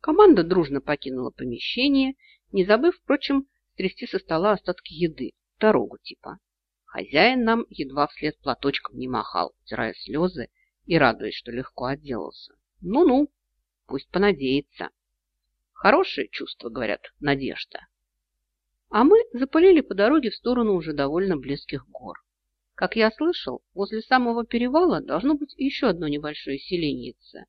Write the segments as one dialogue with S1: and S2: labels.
S1: Команда дружно покинула помещение, не забыв, впрочем, стрясти со стола остатки еды, дорогу типа. Хозяин нам едва вслед платочком не махал, утирая слезы и радуясь, что легко отделался. Ну-ну, пусть понадеется. Хорошее чувство, говорят, надежда. А мы запылили по дороге в сторону уже довольно близких гор. Как я слышал, возле самого перевала должно быть еще одно небольшое селеньице,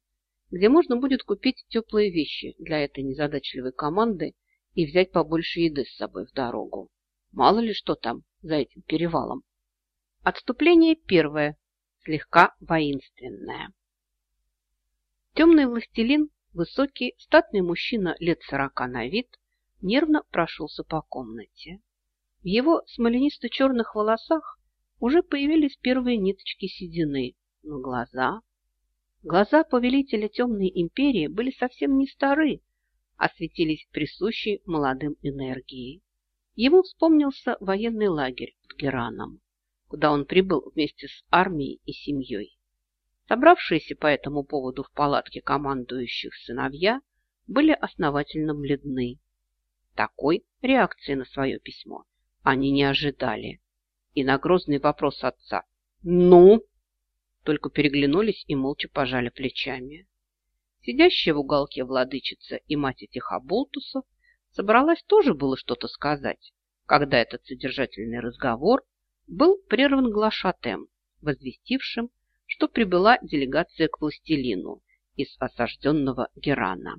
S1: где можно будет купить теплые вещи для этой незадачливой команды и взять побольше еды с собой в дорогу. Мало ли что там за этим перевалом. Отступление первое, слегка воинственное. Темный властелин, высокий, статный мужчина лет сорока на вид, нервно прошелся по комнате. В его смоленисто-черных волосах уже появились первые ниточки седины, но глаза... Глаза повелителя темной империи были совсем не стары, а светились присущей молодым энергией. Ему вспомнился военный лагерь под Гераном, куда он прибыл вместе с армией и семьей. Собравшиеся по этому поводу в палатке командующих сыновья были основательно бледны. Такой реакции на свое письмо они не ожидали. И на грозный вопрос отца «Ну?» Только переглянулись и молча пожали плечами. Сидящая в уголке владычица и мать этих оболтусов собралась тоже было что-то сказать, когда этот содержательный разговор был прерван глашатем, возвестившим, что прибыла делегация к властелину из осажденного Герана.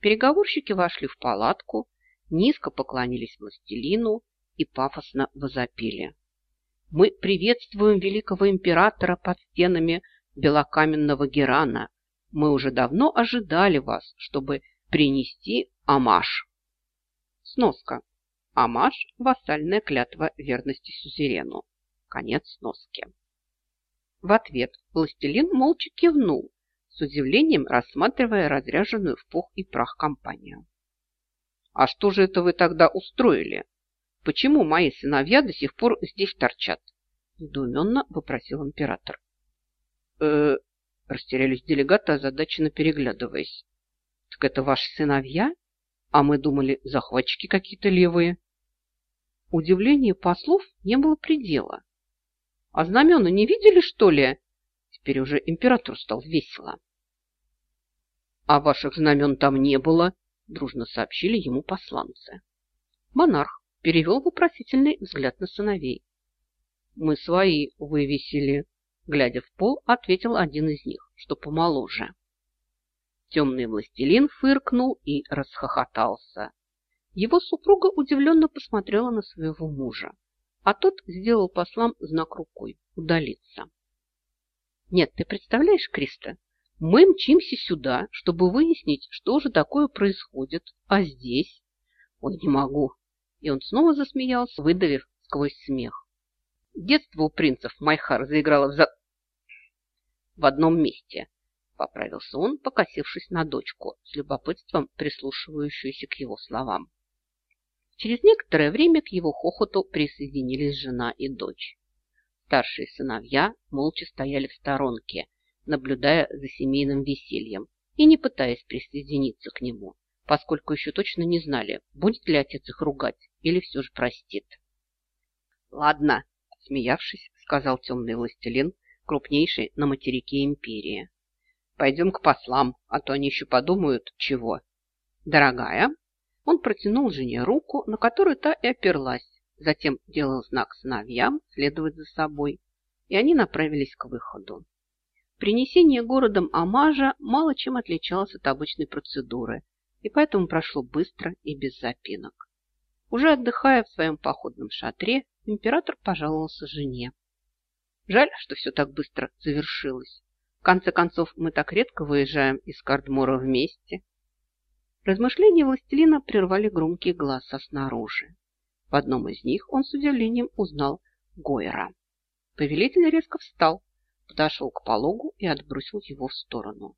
S1: Переговорщики вошли в палатку, низко поклонились властелину и пафосно возопили. «Мы приветствуем великого императора под стенами белокаменного Герана. Мы уже давно ожидали вас, чтобы принести амаш». Сноска. Амаш – вассальная клятва верности сюзерену. Конец сноски. В ответ властелин молча кивнул, с удивлением рассматривая разряженную в пух и прах компанию. «А что же это вы тогда устроили? Почему мои сыновья до сих пор здесь торчат?» недоуменно вопросил император. э растерялись делегаты, озадаченно переглядываясь. «Так это ваши сыновья? А мы думали, захватчики какие-то левые». Удивлению послов не было предела. «А знамена не видели, что ли?» Теперь уже император стал весело. «А ваших знамен там не было», – дружно сообщили ему посланцы. Монарх перевел вопросительный взгляд на сыновей. «Мы свои вывесили», – глядя в пол, ответил один из них, что помоложе. Темный властелин фыркнул и расхохотался. Его супруга удивленно посмотрела на своего мужа, а тот сделал послам знак рукой удалиться. Нет, ты представляешь, Криста, мы мчимся сюда, чтобы выяснить, что же такое происходит. А здесь? Ой, не могу. И он снова засмеялся, выдавив сквозь смех. Детство у принцев Майхар заиграло в, за... в одном месте. Поправился он, покосившись на дочку, с любопытством прислушивающуюся к его словам. Через некоторое время к его хохоту присоединились жена и дочь. Старшие сыновья молча стояли в сторонке, наблюдая за семейным весельем и не пытаясь присоединиться к нему, поскольку еще точно не знали, будет ли отец их ругать или все же простит. «Ладно», – смеявшись, сказал темный властелин, крупнейший на материке империи. «Пойдем к послам, а то они еще подумают, чего». «Дорогая», он протянул жене руку, на которую та и оперлась, затем делал знак сыновьям следовать за собой, и они направились к выходу. Принесение городом амажа мало чем отличалось от обычной процедуры, и поэтому прошло быстро и без запинок. Уже отдыхая в своем походном шатре, император пожаловался жене. Жаль, что все так быстро завершилось. В конце концов, мы так редко выезжаем из Кардмора вместе. Размышления властелина прервали громкие голоса снаружи. В одном из них он с удивлением узнал Гойера. Повелитель резко встал, подошел к пологу и отбросил его в сторону.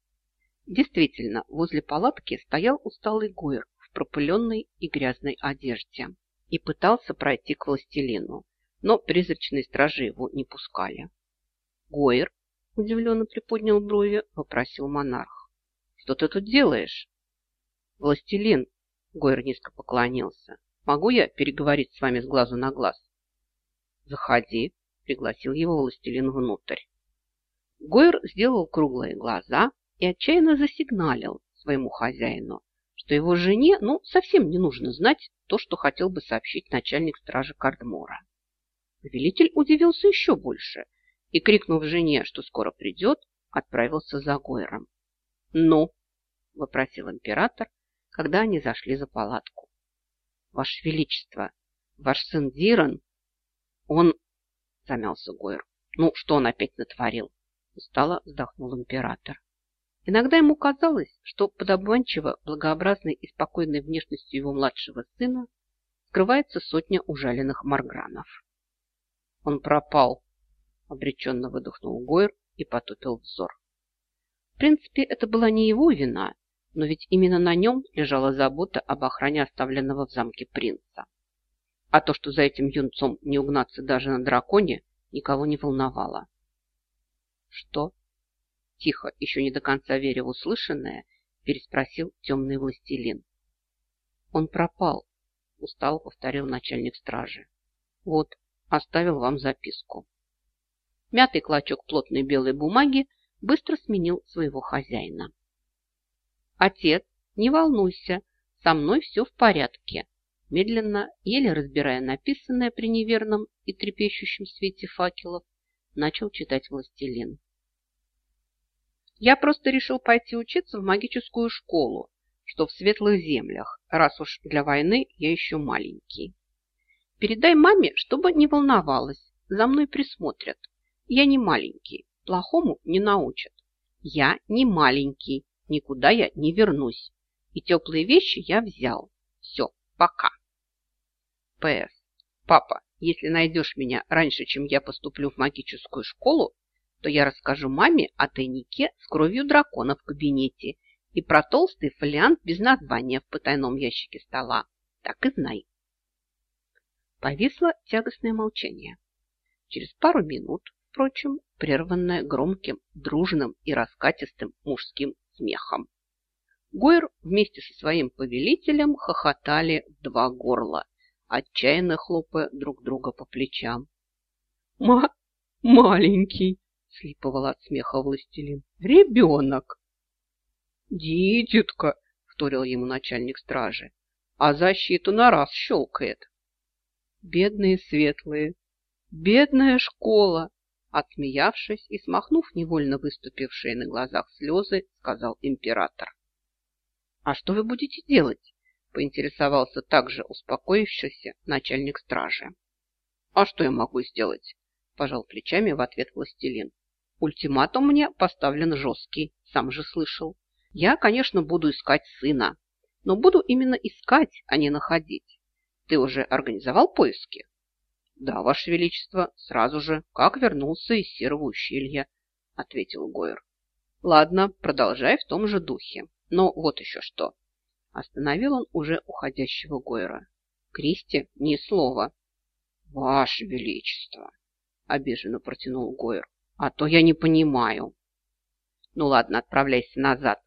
S1: Действительно, возле палатки стоял усталый Гойер в пропыленной и грязной одежде и пытался пройти к властелину, но призрачные стражи его не пускали. «Гойер?» – удивленно приподнял брови, вопросил монарх. «Что ты тут делаешь?» Властелин, Гойр низко поклонился. Могу я переговорить с вами с глазу на глаз? Заходи, пригласил его властелин внутрь. Гойр сделал круглые глаза и отчаянно засигналил своему хозяину, что его жене ну совсем не нужно знать то, что хотел бы сообщить начальник стражи Кардмора. Повелитель удивился еще больше и, крикнув жене, что скоро придет, отправился за Гойром. «Ну?» – вопросил император, когда они зашли за палатку. «Ваше Величество, ваш сын Диран, он...» – замялся Гойр. «Ну, что он опять натворил?» – устало вздохнул император. Иногда ему казалось, что под обманчиво благообразной и спокойной внешностью его младшего сына скрывается сотня ужаленных маргранов. «Он пропал!» – обреченно выдохнул Гойр и потупил взор. В принципе, это была не его вина, но ведь именно на нем лежала забота об охране оставленного в замке принца. А то, что за этим юнцом не угнаться даже на драконе, никого не волновало. «Что?» Тихо, еще не до конца веря в услышанное, переспросил темный властелин. «Он пропал», – устало повторил начальник стражи. «Вот, оставил вам записку». Мятый клочок плотной белой бумаги быстро сменил своего хозяина. «Отец, не волнуйся, со мной все в порядке», медленно, еле разбирая написанное при неверном и трепещущем свете факелов, начал читать властелин. «Я просто решил пойти учиться в магическую школу, что в светлых землях, раз уж для войны я еще маленький. Передай маме, чтобы не волновалась, за мной присмотрят. Я не маленький, плохому не научат. Я не маленький, никуда я не вернусь. И теплые вещи я взял. Все, пока. П.С. Папа, если найдешь меня раньше, чем я поступлю в магическую школу, то я расскажу маме о тайнике с кровью дракона в кабинете и про толстый фолиант без названия в потайном ящике стола. Так и знай. Повисло тягостное молчание. Через пару минут, впрочем, прерванное громким, дружным и раскатистым мужским смехом. Гойр вместе со своим повелителем хохотали в два горла, отчаянно хлопая друг друга по плечам. «Ма маленький!» – слиповал от смеха властелин. «Ребенок!» «Дитятка!» – вторил ему начальник стражи. «А защиту на раз щелкает!» «Бедные светлые! Бедная школа!» Отсмеявшись и смахнув невольно выступившие на глазах слезы, сказал император. «А что вы будете делать?» – поинтересовался также успокоившийся начальник стражи. «А что я могу сделать?» – пожал плечами в ответ властелин. «Ультиматум мне поставлен жесткий, сам же слышал. Я, конечно, буду искать сына, но буду именно искать, а не находить. Ты уже организовал поиски?» «Да, Ваше Величество, сразу же, как вернулся из серого ущелья», – ответил Гойер. «Ладно, продолжай в том же духе. Но вот еще что». Остановил он уже уходящего Гойера. «Кристи, ни слова». «Ваше Величество!» – обиженно протянул Гойер. «А то я не понимаю». «Ну ладно, отправляйся назад».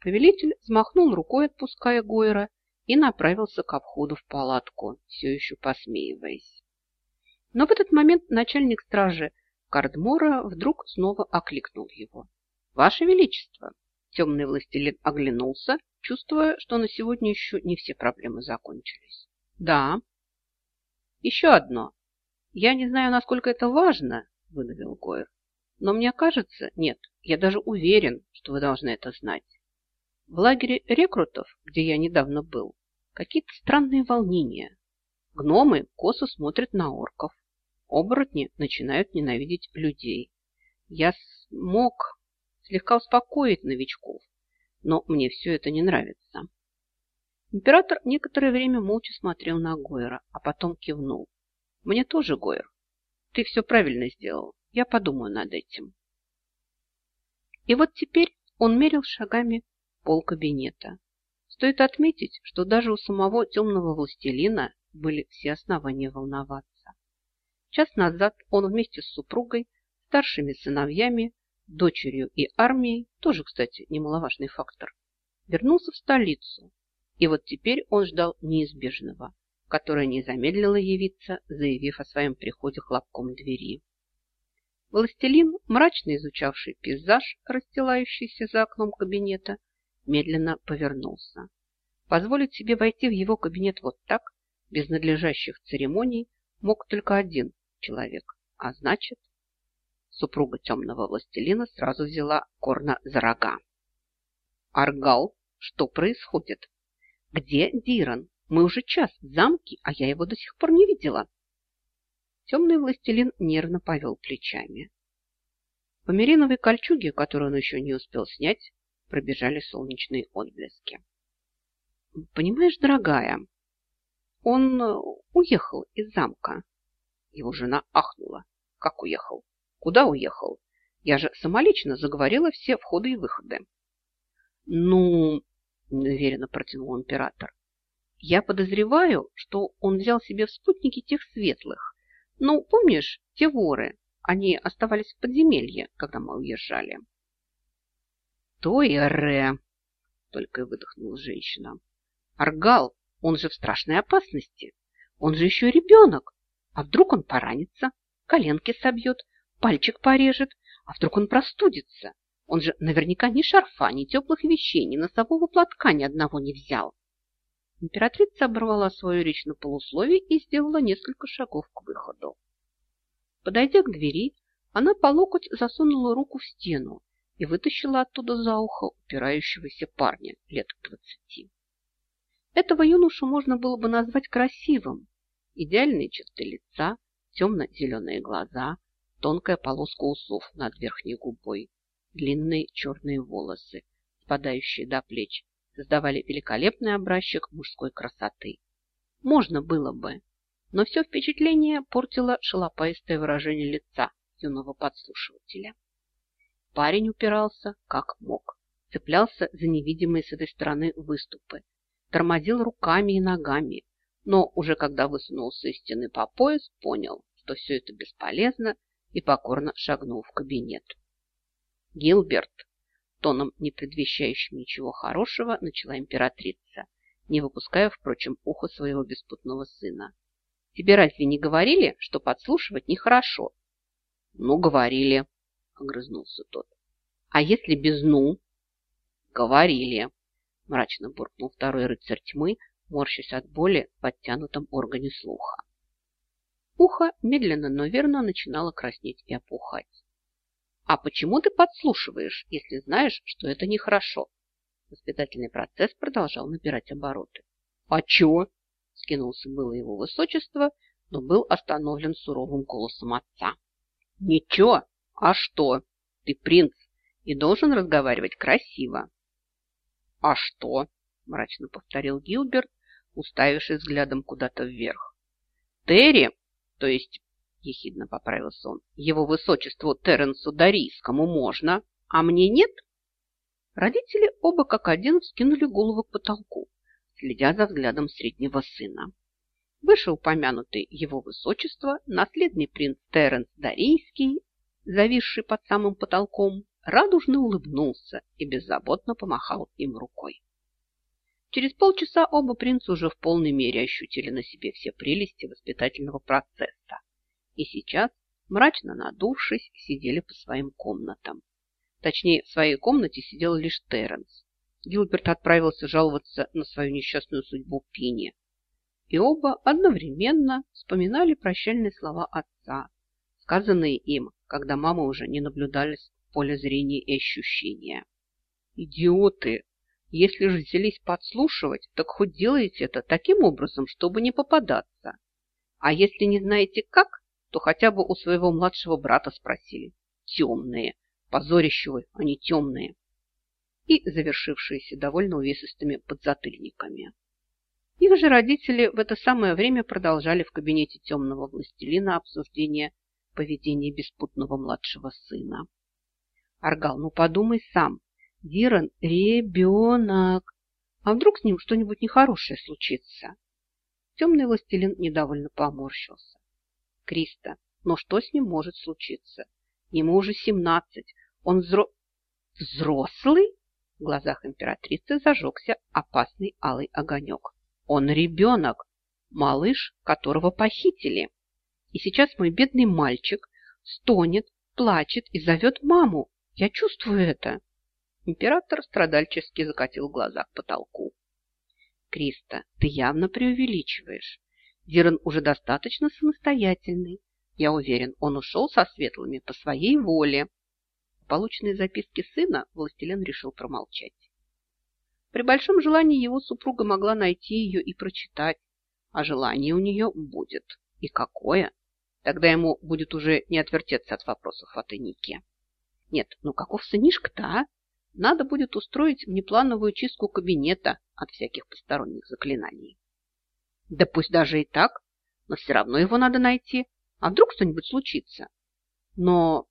S1: Повелитель взмахнул рукой, отпуская Гойера, и направился к входу в палатку, все еще посмеиваясь. Но в этот момент начальник стражи Кардмора вдруг снова окликнул его. «Ваше Величество!» Темный властелин оглянулся, чувствуя, что на сегодня еще не все проблемы закончились. «Да». «Еще одно. Я не знаю, насколько это важно», – выдавил Гойер. «Но мне кажется, нет, я даже уверен, что вы должны это знать. В лагере рекрутов, где я недавно был, какие-то странные волнения. Гномы косо смотрят на орков. Оборотни начинают ненавидеть людей. Я смог слегка успокоить новичков, но мне все это не нравится. Император некоторое время молча смотрел на Гойера, а потом кивнул. Мне тоже, Гойер. Ты все правильно сделал. Я подумаю над этим. И вот теперь он мерил шагами пол кабинета. Стоит отметить, что даже у самого темного властелина были все основания волноваться. Час назад он вместе с супругой, старшими сыновьями, дочерью и армией, тоже, кстати, немаловажный фактор, вернулся в столицу, И вот теперь он ждал неизбежного, которое не замедлило явиться, заявив о своем приходе хлопком двери. Властелин, мрачно изучавший пейзаж, расстилающийся за окном кабинета, медленно повернулся. Позволить себе войти в его кабинет вот так, без надлежащих церемоний, мог только один человек, а значит, супруга темного властелина сразу взяла Корна за рога. «Аргал, что происходит? Где Диран? Мы уже час в замке, а я его до сих пор не видела». Темный властелин нервно повел плечами. По мериновой кольчуге, которую он еще не успел снять, пробежали солнечные отблески. «Понимаешь, дорогая, он э, уехал из замка». Его жена ахнула. «Как уехал? Куда уехал? Я же самолично заговорила все входы и выходы». «Ну, — неуверенно протянул император, — я подозреваю, что он взял себе в спутники тех светлых, ну, помнишь, те воры, они оставались в подземелье, когда мы уезжали. То и ре, только и выдохнула женщина. Аргал, он же в страшной опасности. Он же еще ребенок. А вдруг он поранится, коленки собьет, пальчик порежет, а вдруг он простудится? Он же наверняка ни шарфа, ни теплых вещей, ни носового платка ни одного не взял. Императрица оборвала свою речь на полусловие и сделала несколько шагов к выходу. Подойдя к двери, она по локоть засунула руку в стену и вытащила оттуда за ухо упирающегося парня лет двадцати. Этого юношу можно было бы назвать красивым. Идеальные черты лица, темно-зеленые глаза, тонкая полоска усов над верхней губой, длинные черные волосы, спадающие до плеч, создавали великолепный образчик мужской красоты. Можно было бы, но все впечатление портило шалопаистое выражение лица юного подслушивателя. Парень упирался как мог, цеплялся за невидимые с этой стороны выступы, тормозил руками и ногами, но уже когда высунулся из стены по пояс, понял, что все это бесполезно и покорно шагнул в кабинет. Гилберт тоном, не предвещающим ничего хорошего, начала императрица, не выпуская, впрочем, ухо своего беспутного сына. Тебе разве не говорили, что подслушивать нехорошо? Ну, говорили, огрызнулся тот. А если без «ну»? Говорили, мрачно буркнул второй рыцарь тьмы, морщась от боли в подтянутом органе слуха. Ухо медленно, но верно начинало краснеть и опухать. А почему ты подслушиваешь, если знаешь, что это нехорошо? Воспитательный процесс продолжал набирать обороты. А чё? Скинулся было его высочество, но был остановлен суровым голосом отца. Ничего, а что? Ты принц и должен разговаривать красиво. А что? Мрачно повторил Гилберт, уставившись взглядом куда-то вверх. Терри, то есть – ехидно поправился он. «Его высочеству Теренсу Дарийскому можно, а мне нет?» Родители оба как один вскинули голову к потолку, следя за взглядом среднего сына. Вышеупомянутый его высочество, наследный принц Теренс Дарийский, зависший под самым потолком, радужно улыбнулся и беззаботно помахал им рукой. Через полчаса оба принца уже в полной мере ощутили на себе все прелести воспитательного процесса и сейчас, мрачно надувшись, сидели по своим комнатам. Точнее, в своей комнате сидел лишь Терренс. Гилберт отправился жаловаться на свою несчастную судьбу Пине. И оба одновременно вспоминали прощальные слова отца, сказанные им, когда мама уже не наблюдались в поле зрения и ощущения. «Идиоты! Если же взялись подслушивать, так хоть делайте это таким образом, чтобы не попадаться. А если не знаете как, то хотя бы у своего младшего брата спросили. Темные. Позорище вы, они темные. И завершившиеся довольно увесистыми подзатыльниками. Их же родители в это самое время продолжали в кабинете темного властелина обсуждение поведения беспутного младшего сына. Аргал, ну подумай сам. Диран – ребенок. А вдруг с ним что-нибудь нехорошее случится? Темный властелин недовольно поморщился. Криста. Но что с ним может случиться? Ему уже семнадцать. Он взро... Взрослый? В глазах императрицы зажегся опасный алый огонек. Он ребенок, малыш, которого похитили. И сейчас мой бедный мальчик стонет, плачет и зовет маму. Я чувствую это. Император страдальчески закатил глаза к потолку. Криста, ты явно преувеличиваешь. Диран уже достаточно самостоятельный. Я уверен, он ушел со светлыми по своей воле. Полученные записки сына властелин решил промолчать. При большом желании его супруга могла найти ее и прочитать, а желание у нее будет. И какое? Тогда ему будет уже не отвертеться от вопросов о тайнике. Нет, ну каков сынишка-то, а? Надо будет устроить внеплановую чистку кабинета от всяких посторонних заклинаний. Да пусть даже и так, но все равно его надо найти. А вдруг что-нибудь случится? Но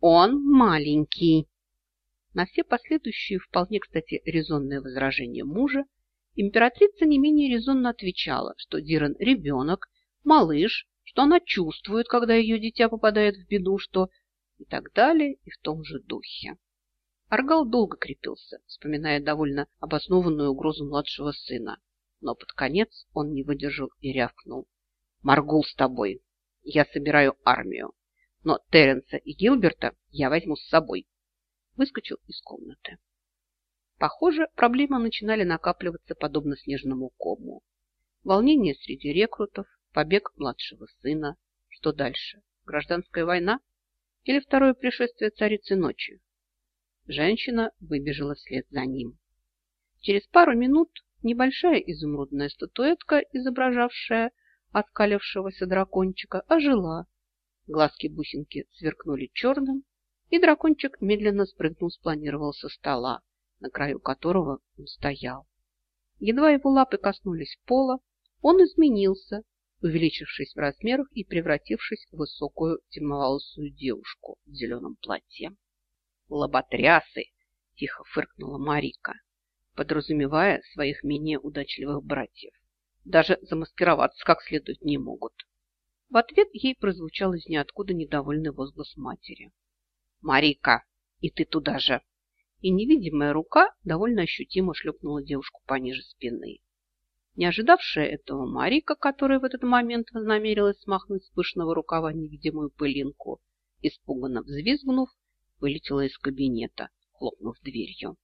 S1: он маленький. На все последующие, вполне, кстати, резонные возражения мужа императрица не менее резонно отвечала, что Диран ребенок, малыш, что она чувствует, когда ее дитя попадает в беду, что и так далее, и в том же духе. Аргал долго крепился, вспоминая довольно обоснованную угрозу младшего сына, но под конец он не выдержал и рявкнул. «Маргул с тобой! Я собираю армию, но Терренса и Гилберта я возьму с собой!» Выскочил из комнаты. Похоже, проблемы начинали накапливаться подобно снежному кому. Волнение среди рекрутов, побег младшего сына. Что дальше? Гражданская война? Или второе пришествие царицы ночи? Женщина выбежала вслед за ним. Через пару минут небольшая изумрудная статуэтка, изображавшая оскалившегося дракончика, ожила. Глазки-бусинки сверкнули черным, и дракончик медленно спрыгнул, спланировал со стола, на краю которого он стоял. Едва его лапы коснулись пола, он изменился, увеличившись в размерах и превратившись в высокую темноволосую девушку в зеленом платье лоботрясы!» – тихо фыркнула Марика, подразумевая своих менее удачливых братьев. Даже замаскироваться как следует не могут. В ответ ей прозвучал из ниоткуда недовольный возглас матери. «Марика, и ты туда же!» И невидимая рука довольно ощутимо шлепнула девушку пониже спины. Не ожидавшая этого Марика, которая в этот момент вознамерилась смахнуть с пышного рукава невидимую пылинку, испуганно взвизгнув, вылетела из кабинета, хлопнув дверью.